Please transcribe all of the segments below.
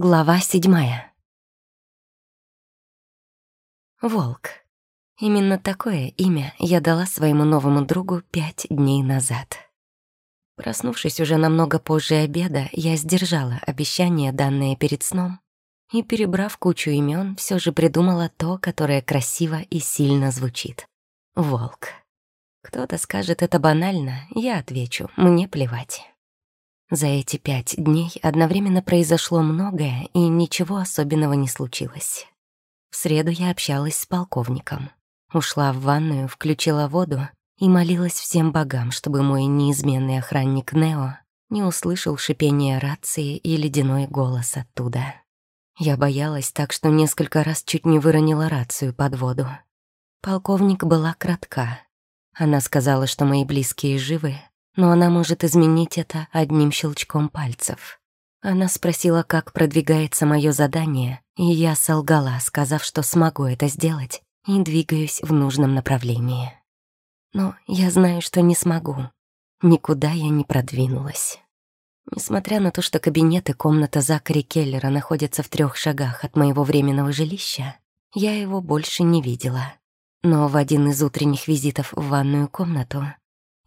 Глава седьмая. Волк. Именно такое имя я дала своему новому другу пять дней назад. Проснувшись уже намного позже обеда, я сдержала обещание, данное перед сном, и, перебрав кучу имен, все же придумала то, которое красиво и сильно звучит. Волк. Кто-то скажет это банально, я отвечу, мне плевать. За эти пять дней одновременно произошло многое, и ничего особенного не случилось. В среду я общалась с полковником. Ушла в ванную, включила воду и молилась всем богам, чтобы мой неизменный охранник Нео не услышал шипение рации и ледяной голос оттуда. Я боялась так, что несколько раз чуть не выронила рацию под воду. Полковник была кратка. Она сказала, что мои близкие живы, но она может изменить это одним щелчком пальцев. Она спросила, как продвигается мое задание, и я солгала, сказав, что смогу это сделать, и двигаюсь в нужном направлении. Но я знаю, что не смогу. Никуда я не продвинулась. Несмотря на то, что кабинет и комната Закари Келлера находятся в трех шагах от моего временного жилища, я его больше не видела. Но в один из утренних визитов в ванную комнату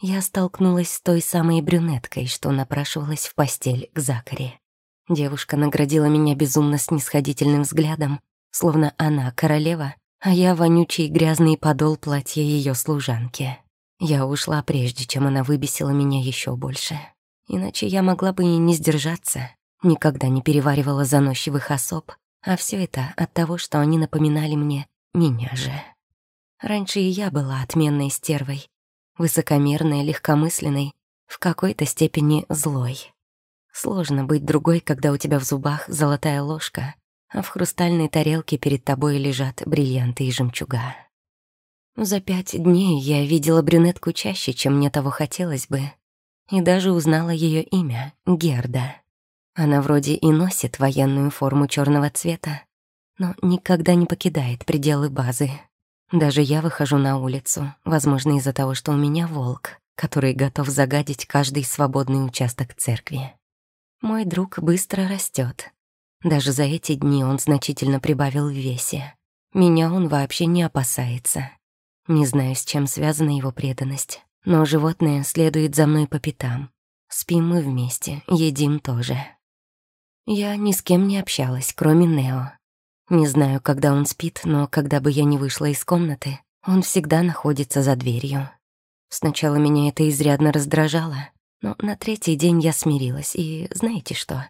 я столкнулась с той самой брюнеткой, что напрашивалась в постель к Закаре. Девушка наградила меня безумно снисходительным взглядом, словно она королева, а я вонючий грязный подол платья ее служанки. Я ушла прежде, чем она выбесила меня еще больше. Иначе я могла бы и не сдержаться, никогда не переваривала заносчивых особ, а все это от того, что они напоминали мне меня же. Раньше и я была отменной стервой, высокомерной, легкомысленной, в какой-то степени злой. Сложно быть другой, когда у тебя в зубах золотая ложка, а в хрустальной тарелке перед тобой лежат бриллианты и жемчуга. За пять дней я видела брюнетку чаще, чем мне того хотелось бы, и даже узнала ее имя — Герда. Она вроде и носит военную форму черного цвета, но никогда не покидает пределы базы. Даже я выхожу на улицу, возможно, из-за того, что у меня волк, который готов загадить каждый свободный участок церкви. Мой друг быстро растет. Даже за эти дни он значительно прибавил в весе. Меня он вообще не опасается. Не знаю, с чем связана его преданность, но животное следует за мной по пятам. Спим мы вместе, едим тоже. Я ни с кем не общалась, кроме Нео. Не знаю, когда он спит, но когда бы я не вышла из комнаты, он всегда находится за дверью. Сначала меня это изрядно раздражало, но на третий день я смирилась, и знаете что?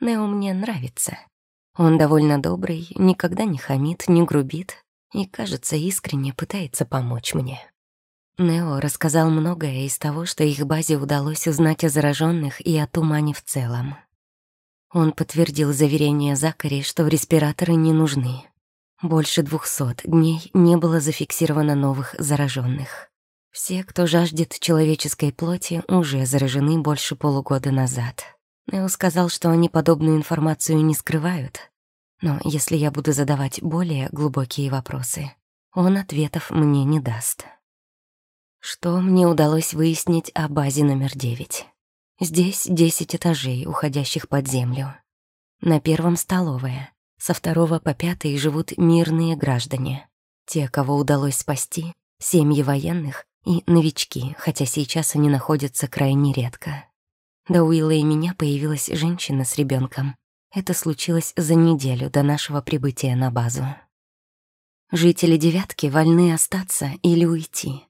Нео мне нравится. Он довольно добрый, никогда не хамит, не грубит и, кажется, искренне пытается помочь мне. Нео рассказал многое из того, что их базе удалось узнать о зараженных и о тумане в целом. Он подтвердил заверение Закари, что респираторы не нужны. Больше двухсот дней не было зафиксировано новых зараженных. Все, кто жаждет человеческой плоти, уже заражены больше полугода назад. Нео сказал, что они подобную информацию не скрывают. Но если я буду задавать более глубокие вопросы, он ответов мне не даст. Что мне удалось выяснить о базе номер девять? Здесь десять этажей, уходящих под землю. На первом столовая. Со второго по пятый живут мирные граждане. Те, кого удалось спасти, семьи военных и новички, хотя сейчас они находятся крайне редко. До Уилла и меня появилась женщина с ребенком. Это случилось за неделю до нашего прибытия на базу. Жители «девятки» вольны остаться или уйти.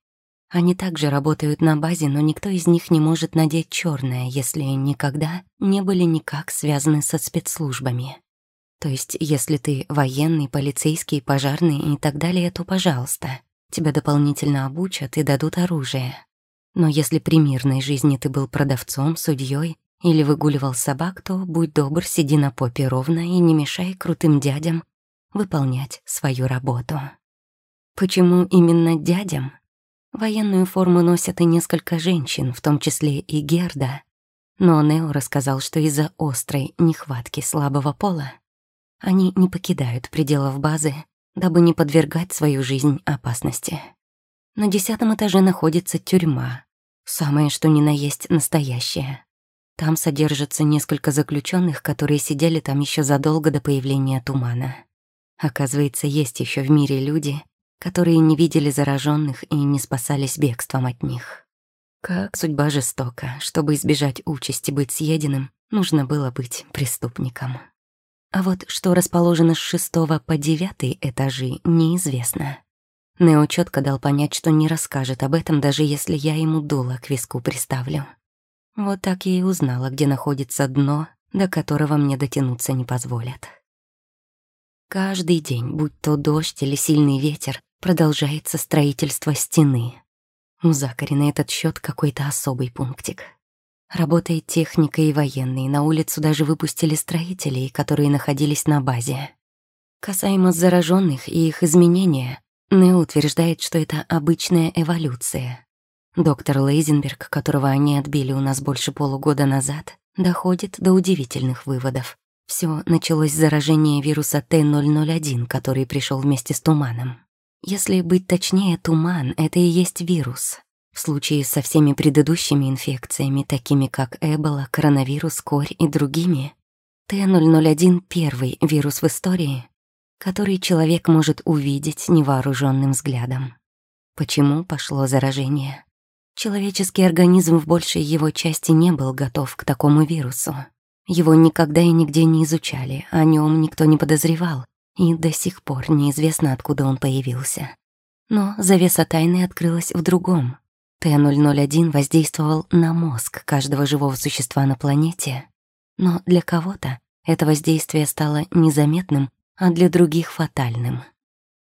Они также работают на базе, но никто из них не может надеть черное, если никогда не были никак связаны со спецслужбами. То есть, если ты военный, полицейский, пожарный и так далее, то пожалуйста. Тебя дополнительно обучат и дадут оружие. Но если при мирной жизни ты был продавцом, судьей или выгуливал собак, то будь добр, сиди на попе ровно и не мешай крутым дядям выполнять свою работу. Почему именно дядям? Военную форму носят и несколько женщин, в том числе и Герда. Но Нео рассказал, что из-за острой нехватки слабого пола они не покидают пределов базы, дабы не подвергать свою жизнь опасности. На десятом этаже находится тюрьма, самое что ни на есть настоящее. Там содержатся несколько заключенных, которые сидели там еще задолго до появления тумана. Оказывается, есть еще в мире люди, которые не видели зараженных и не спасались бегством от них. Как судьба жестока. Чтобы избежать участи быть съеденным, нужно было быть преступником. А вот что расположено с шестого по девятый этажи, неизвестно. Нео четко дал понять, что не расскажет об этом, даже если я ему дуло к виску приставлю. Вот так я и узнала, где находится дно, до которого мне дотянуться не позволят. Каждый день, будь то дождь или сильный ветер, продолжается строительство стены. У Закари на этот счет какой-то особый пунктик. Работает техника и военные, на улицу даже выпустили строителей, которые находились на базе. Касаемо зараженных и их изменения, Нео утверждает, что это обычная эволюция. Доктор Лейзенберг, которого они отбили у нас больше полугода назад, доходит до удивительных выводов. Все началось с заражения вируса Т-001, который пришел вместе с туманом. Если быть точнее, туман — это и есть вирус. В случае со всеми предыдущими инфекциями, такими как Эбола, коронавирус, корь и другими, Т-001 — первый вирус в истории, который человек может увидеть невооруженным взглядом. Почему пошло заражение? Человеческий организм в большей его части не был готов к такому вирусу. Его никогда и нигде не изучали, о нем никто не подозревал, и до сих пор неизвестно, откуда он появился. Но завеса тайны открылась в другом. Т-001 воздействовал на мозг каждого живого существа на планете, но для кого-то это воздействие стало незаметным, а для других — фатальным.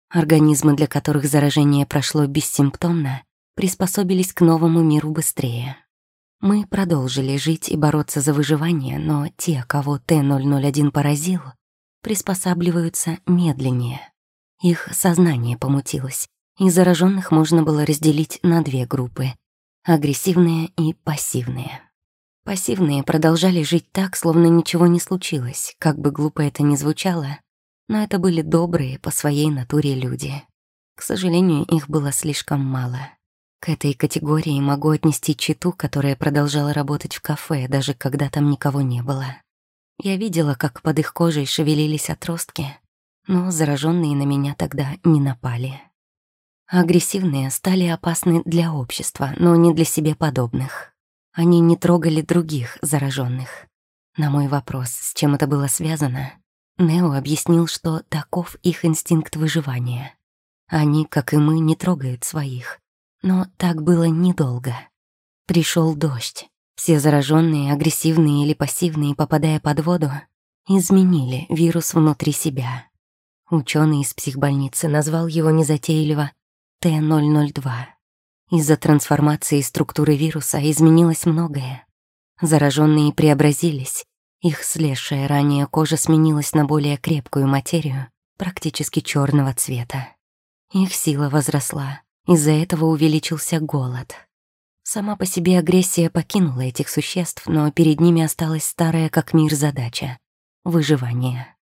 Организмы, для которых заражение прошло бессимптомно, приспособились к новому миру быстрее. Мы продолжили жить и бороться за выживание, но те, кого Т-001 поразил, приспосабливаются медленнее. Их сознание помутилось, и зараженных можно было разделить на две группы — агрессивные и пассивные. Пассивные продолжали жить так, словно ничего не случилось, как бы глупо это ни звучало, но это были добрые по своей натуре люди. К сожалению, их было слишком мало. К этой категории могу отнести читу, которая продолжала работать в кафе, даже когда там никого не было. Я видела, как под их кожей шевелились отростки, но зараженные на меня тогда не напали. Агрессивные стали опасны для общества, но не для себе подобных. Они не трогали других зараженных. На мой вопрос, с чем это было связано, Нео объяснил, что таков их инстинкт выживания. Они, как и мы, не трогают своих, но так было недолго. Пришел дождь. Все зараженные, агрессивные или пассивные, попадая под воду, изменили вирус внутри себя. Ученый из психбольницы назвал его незатейливо Т-002. Из-за трансформации структуры вируса изменилось многое. Зараженные преобразились, их слезшая ранее кожа сменилась на более крепкую материю, практически черного цвета. Их сила возросла, из-за этого увеличился голод. Сама по себе агрессия покинула этих существ, но перед ними осталась старая как мир задача — выживание.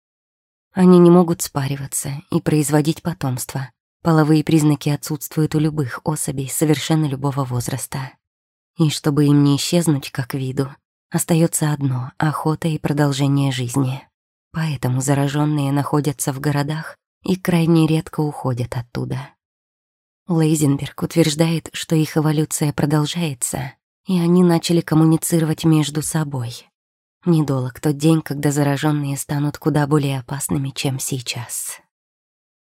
Они не могут спариваться и производить потомство. Половые признаки отсутствуют у любых особей совершенно любого возраста. И чтобы им не исчезнуть как виду, остается одно — охота и продолжение жизни. Поэтому зараженные находятся в городах и крайне редко уходят оттуда. Лейзенберг утверждает, что их эволюция продолжается, и они начали коммуницировать между собой. Недолг тот день, когда зараженные станут куда более опасными, чем сейчас.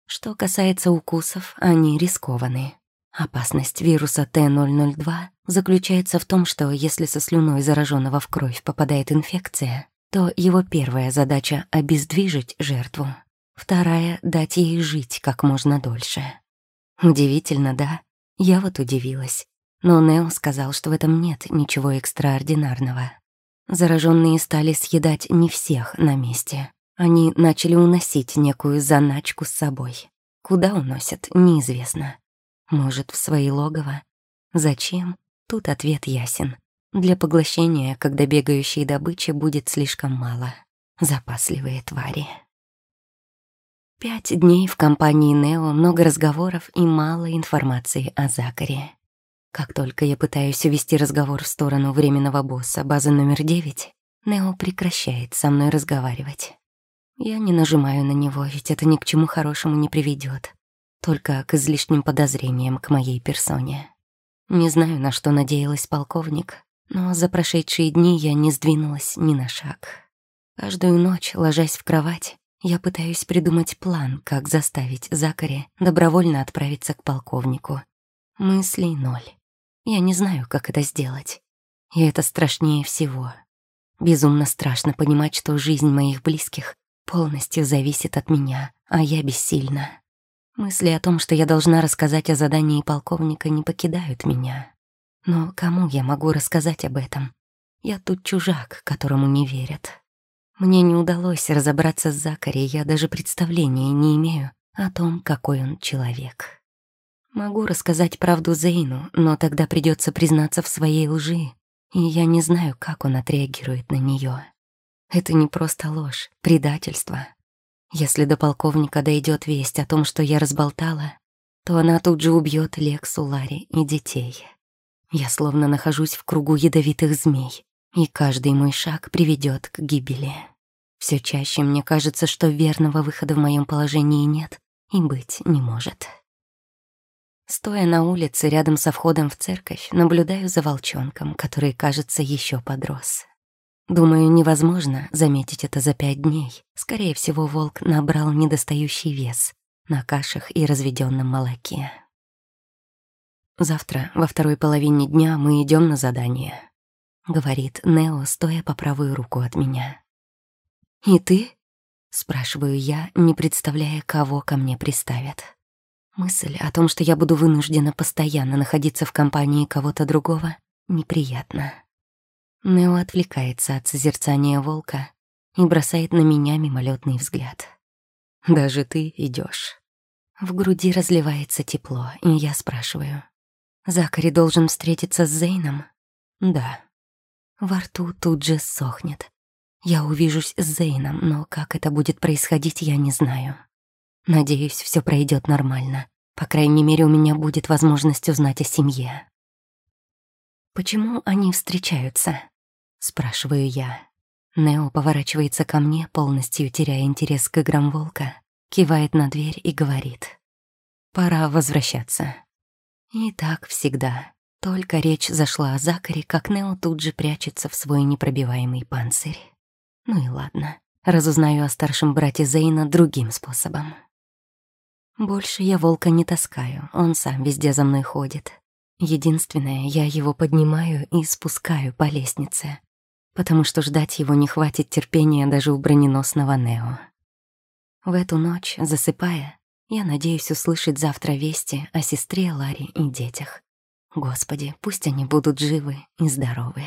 Что касается укусов, они рискованы. Опасность вируса Т-002 заключается в том, что если со слюной зараженного в кровь попадает инфекция, то его первая задача — обездвижить жертву, вторая — дать ей жить как можно дольше. Удивительно, да? Я вот удивилась. Но Нео сказал, что в этом нет ничего экстраординарного. Зараженные стали съедать не всех на месте. Они начали уносить некую заначку с собой. Куда уносят, неизвестно. Может, в свои логово? Зачем? Тут ответ ясен. Для поглощения, когда бегающей добычи будет слишком мало. Запасливые твари. Пять дней в компании Нео, много разговоров и мало информации о Закаре. Как только я пытаюсь увести разговор в сторону временного босса базы номер девять, Нео прекращает со мной разговаривать. Я не нажимаю на него, ведь это ни к чему хорошему не приведет, только к излишним подозрениям к моей персоне. Не знаю, на что надеялась полковник, но за прошедшие дни я не сдвинулась ни на шаг. Каждую ночь, ложась в кровать, я пытаюсь придумать план, как заставить Закари добровольно отправиться к полковнику. Мыслей ноль. Я не знаю, как это сделать. И это страшнее всего. Безумно страшно понимать, что жизнь моих близких полностью зависит от меня, а я бессильна. Мысли о том, что я должна рассказать о задании полковника, не покидают меня. Но кому я могу рассказать об этом? Я тут чужак, которому не верят. Мне не удалось разобраться с Закари, я даже представления не имею о том, какой он человек. Могу рассказать правду Зейну, но тогда придется признаться в своей лжи, и я не знаю, как он отреагирует на нее. Это не просто ложь, предательство. Если до полковника дойдет весть о том, что я разболтала, то она тут же убьет Лексу, Ларри и детей. Я словно нахожусь в кругу ядовитых змей, и каждый мой шаг приведет к гибели. Все чаще мне кажется, что верного выхода в моем положении нет и быть не может. Стоя на улице рядом со входом в церковь, наблюдаю за волчонком, который, кажется, еще подрос. Думаю, невозможно заметить это за пять дней. Скорее всего, волк набрал недостающий вес на кашах и разведенном молоке. Завтра, во второй половине дня, мы идем на задание. — говорит Нео, стоя по правую руку от меня. «И ты?» — спрашиваю я, не представляя, кого ко мне приставят. Мысль о том, что я буду вынуждена постоянно находиться в компании кого-то другого, неприятна. Нео отвлекается от созерцания волка и бросает на меня мимолетный взгляд. «Даже ты идешь. В груди разливается тепло, и я спрашиваю. «Закари должен встретиться с Зейном?» «Да», во рту тут же сохнет. Я увижусь с Зейном, но как это будет происходить, я не знаю. Надеюсь, все пройдет нормально. По крайней мере, у меня будет возможность узнать о семье. «Почему они встречаются?» — спрашиваю я. Нео поворачивается ко мне, полностью теряя интерес к играм волка, кивает на дверь и говорит. «Пора возвращаться». И так всегда. Только речь зашла о Закаре, как Нео тут же прячется в свой непробиваемый панцирь. Ну и ладно, разузнаю о старшем брате Зейна другим способом. Больше я волка не таскаю, он сам везде за мной ходит. Единственное, я его поднимаю и спускаю по лестнице, потому что ждать его не хватит терпения даже у броненосного Нео. В эту ночь, засыпая, я надеюсь услышать завтра вести о сестре Ларе и детях. Господи, пусть они будут живы и здоровы.